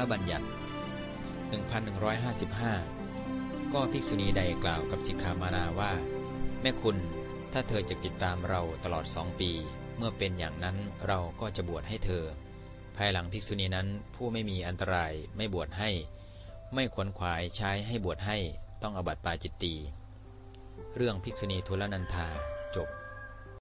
ระบัญญัติ 1155 ก็ภิกษุณีใดกล่าวกับสิกขามานาว่า แม่คุณ ถ้าเธอจะติดตามเราตลอดสองปี เมื่อเป็นอย่างนั้นเราก็จะบวชให้เธอ ภายหลังภิกษุณีนั้นผู้ไม่มีอันตรายไม่บวชให้ ไม่ขวนขวายใช้ให้บวชให้ต้องอบัติปาจิตตี เรื่องภิกษุณีทุลนันธาจบ